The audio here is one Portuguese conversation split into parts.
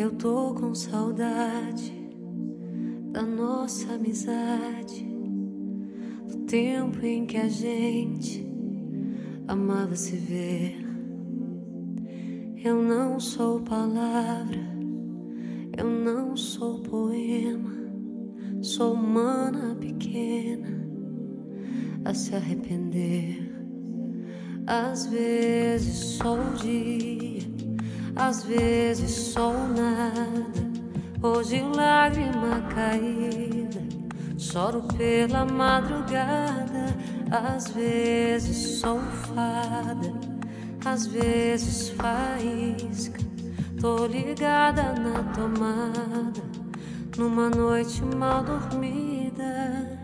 Eu tô com saudade da nossa amizade, do tempo em que a gente amava se ver. Eu não sou palavra, eu não sou poema, sou humana pequena a se arrepender. Às vezes sou dia, às vezes sou nada. Hoje lágrima caída, choro pela madrugada. Às vezes sou fada, às vezes faísca. Tô ligada na tomada, numa noite mal dormida.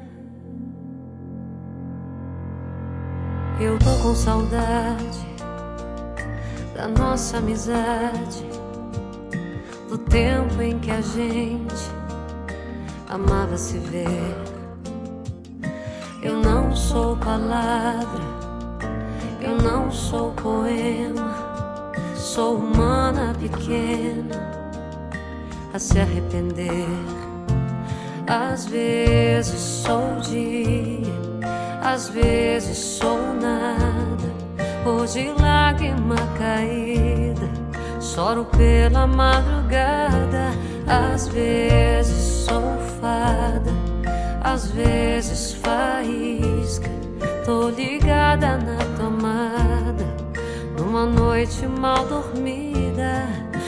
Eu tô com saudade da nossa amizade, do tempo em que a gente amava se ver. Eu não sou palavra, eu não sou poema, sou humana pequena a se arrepender. Às vezes sou dia, às vezes sou. Hoje lágrima caída, choro pela madrugada. Às vezes sou fada, às vezes faísca. Tô ligada na tomada, numa noite mal dormida.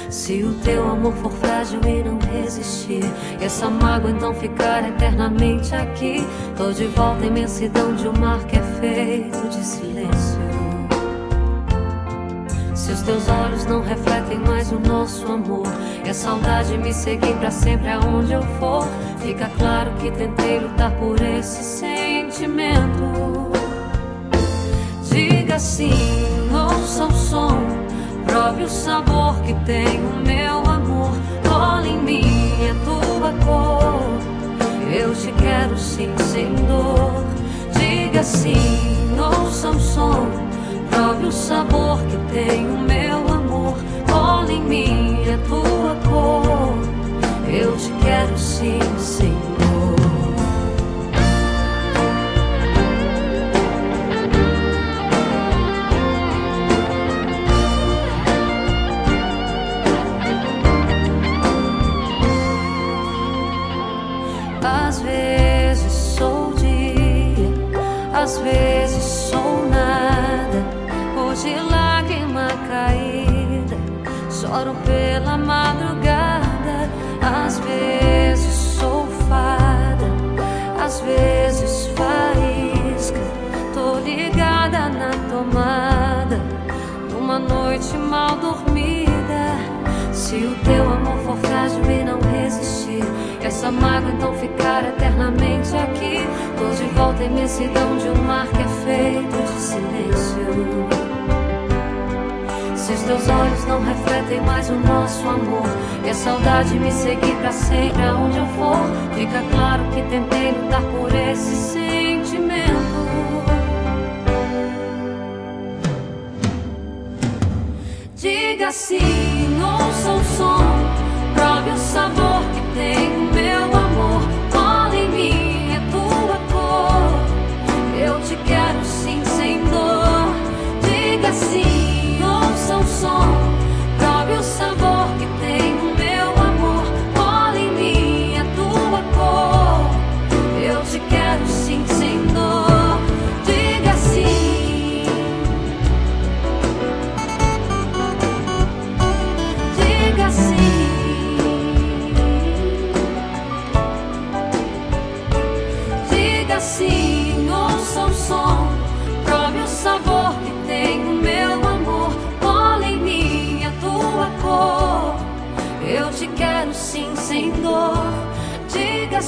Se o teu amor for frágil e não resistir, essa mágoa então ficar eternamente aqui. Tô de volta à imensidão de um mar que é feito de silêncio. Se os teus olhos não refletem mais o nosso amor, e a saudade me seguir pra sempre aonde eu for, fica claro que tentei lutar por esse sentimento. Diga sim, ouça o som, prove o sabor que tem o meu amor. Cola em mim a tua cor, eu te quero sim, sem dor. Diga sim, ouça o som, prove o sabor que tem o meu amor. Cola em mim a tua cor, eu te quero sim, Senhor. Às vezes sou dia, às vezes. Hoje lágrima caída, choro pela madrugada. Às vezes sou fada, às vezes faísca. Tô ligada na tomada, numa noite mal dormida. Se o teu amor for frágil e não resistir, essa mágoa então ficar eternamente aqui. Tô de volta à imensidão de um mar que é feito de silêncio. Se os teus olhos não refletem mais o nosso amor, e a saudade me seguir pra sempre aonde eu for, fica claro que tentei lutar por esse sentimento. Diga sim, ouça o som, prove o sabor que tem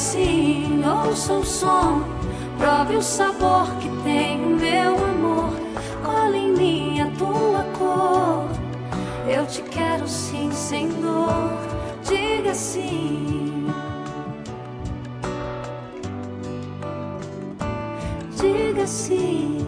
sim, ouça o som, prove o sabor que tem o meu amor. Cola em mim a tua cor, eu te quero sim, sem dor, diga sim. Diga sim.